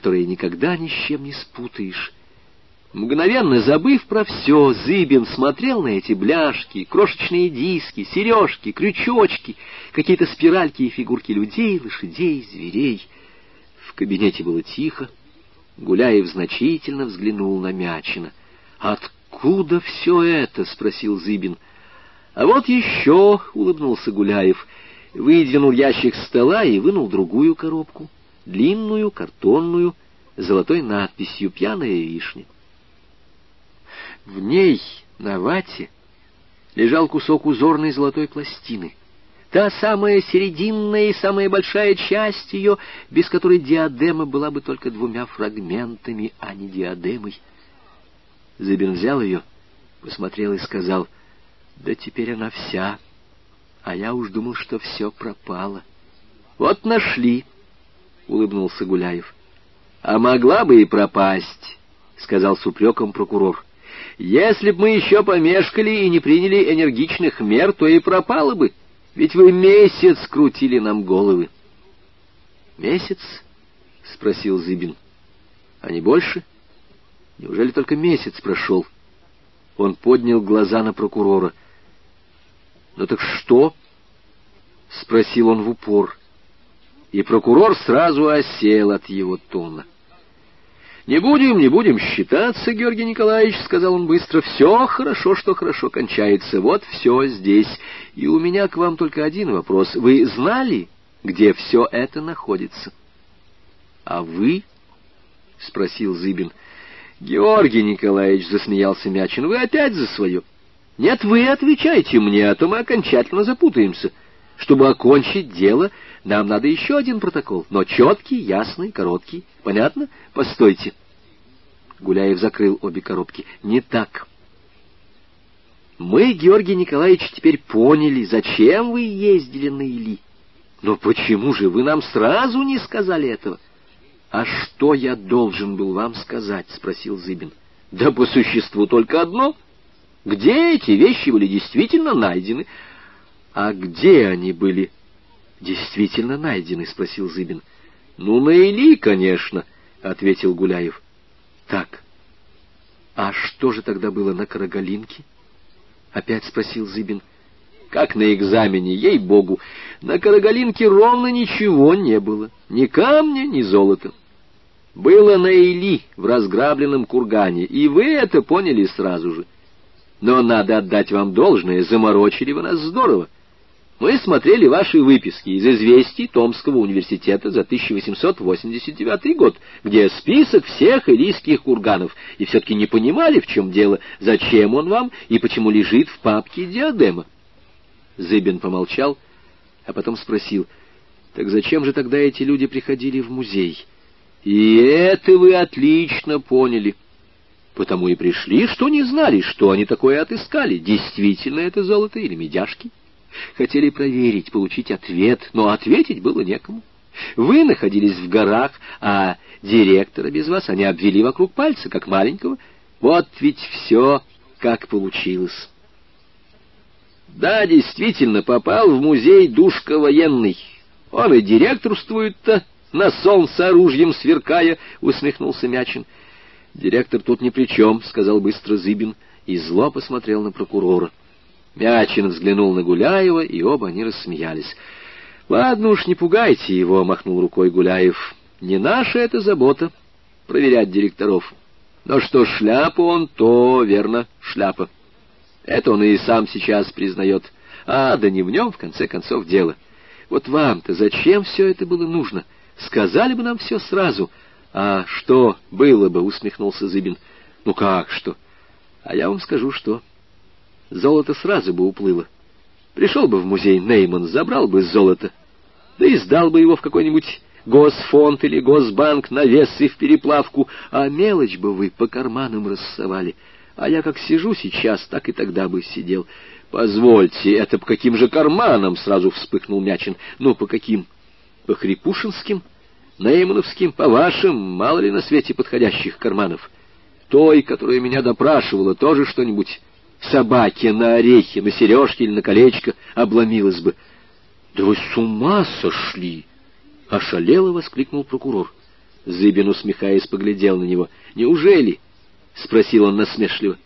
которые никогда ни с чем не спутаешь. Мгновенно забыв про все, Зыбин смотрел на эти бляшки, крошечные диски, сережки, крючочки, какие-то спиральки и фигурки людей, лошадей, зверей. В кабинете было тихо. Гуляев значительно взглянул на Мячина. «Откуда все это?» — спросил Зыбин. «А вот еще», — улыбнулся Гуляев, выдвинул ящик стола и вынул другую коробку, длинную, картонную, золотой надписью «Пьяная вишня». В ней, на вате, лежал кусок узорной золотой пластины. Та самая серединная и самая большая часть ее, без которой диадема была бы только двумя фрагментами, а не диадемой. Зыбин взял ее, посмотрел и сказал, «Да теперь она вся, а я уж думал, что все пропало». «Вот нашли», — улыбнулся Гуляев. «А могла бы и пропасть», — сказал с упреком прокурор. Если б мы еще помешкали и не приняли энергичных мер, то и пропало бы, ведь вы месяц крутили нам головы. «Месяц?» — спросил Зыбин. «А не больше? Неужели только месяц прошел?» Он поднял глаза на прокурора. «Ну так что?» — спросил он в упор. И прокурор сразу осел от его тона. «Не будем, не будем считаться, Георгий Николаевич», — сказал он быстро. «Все хорошо, что хорошо кончается. Вот все здесь. И у меня к вам только один вопрос. Вы знали, где все это находится?» «А вы?» — спросил Зыбин. «Георгий Николаевич», — засмеялся Мячин, — «вы опять за свое». «Нет, вы отвечайте мне, а то мы окончательно запутаемся. Чтобы окончить дело, нам надо еще один протокол, но четкий, ясный, короткий. Понятно? Постойте». Гуляев закрыл обе коробки. «Не так. Мы, Георгий Николаевич, теперь поняли, зачем вы ездили на Или. Но почему же вы нам сразу не сказали этого?» «А что я должен был вам сказать?» — спросил Зыбин. «Да по существу только одно. Где эти вещи были действительно найдены?» «А где они были действительно найдены?» — спросил Зыбин. «Ну, на Или, конечно», — ответил Гуляев. Так. А что же тогда было на Карагалинке? Опять спросил Зыбин. Как на экзамене, ей-богу. На Карагалинке ровно ничего не было. Ни камня, ни золота. Было на Или, в разграбленном кургане, и вы это поняли сразу же. Но надо отдать вам должное, заморочили вы нас здорово. Мы смотрели ваши выписки из известий Томского университета за 1889 год, где список всех ирийских курганов, и все-таки не понимали, в чем дело, зачем он вам и почему лежит в папке диадема. Зыбин помолчал, а потом спросил, так зачем же тогда эти люди приходили в музей? И это вы отлично поняли. Потому и пришли, что не знали, что они такое отыскали, действительно это золото или медяшки. Хотели проверить, получить ответ, но ответить было некому. Вы находились в горах, а директора без вас они обвели вокруг пальца, как маленького. Вот ведь все как получилось. Да, действительно, попал в музей Душка военный. Он и директорствует-то, на солнце оружием сверкая, — усмехнулся Мячин. Директор тут ни при чем, — сказал быстро Зыбин, и зло посмотрел на прокурора. Мячин взглянул на Гуляева, и оба они рассмеялись. — Ладно уж, не пугайте его, — махнул рукой Гуляев. — Не наша это забота — проверять директоров. Но что шляпа он, то, верно, шляпа. Это он и сам сейчас признает. А, да не в нем, в конце концов, дело. Вот вам-то зачем все это было нужно? Сказали бы нам все сразу. А что было бы, — усмехнулся Зыбин. — Ну как что? А я вам скажу, что золото сразу бы уплыло. Пришел бы в музей Нейман, забрал бы золото, да и сдал бы его в какой-нибудь госфонд или госбанк на вес и в переплавку, а мелочь бы вы по карманам рассовали. А я как сижу сейчас, так и тогда бы сидел. Позвольте, это по каким же карманам? Сразу вспыхнул Мячин. Ну, по каким? По Хрипушинским? Неймановским? По вашим? Мало ли на свете подходящих карманов. Той, которая меня допрашивала, тоже что-нибудь собаке на орехи, на сережки или на колечко обломилась бы. — Да вы с ума сошли! — ошалело воскликнул прокурор. — Зыбин, усмехаясь, поглядел на него. «Неужели?» — спросил он насмешливо.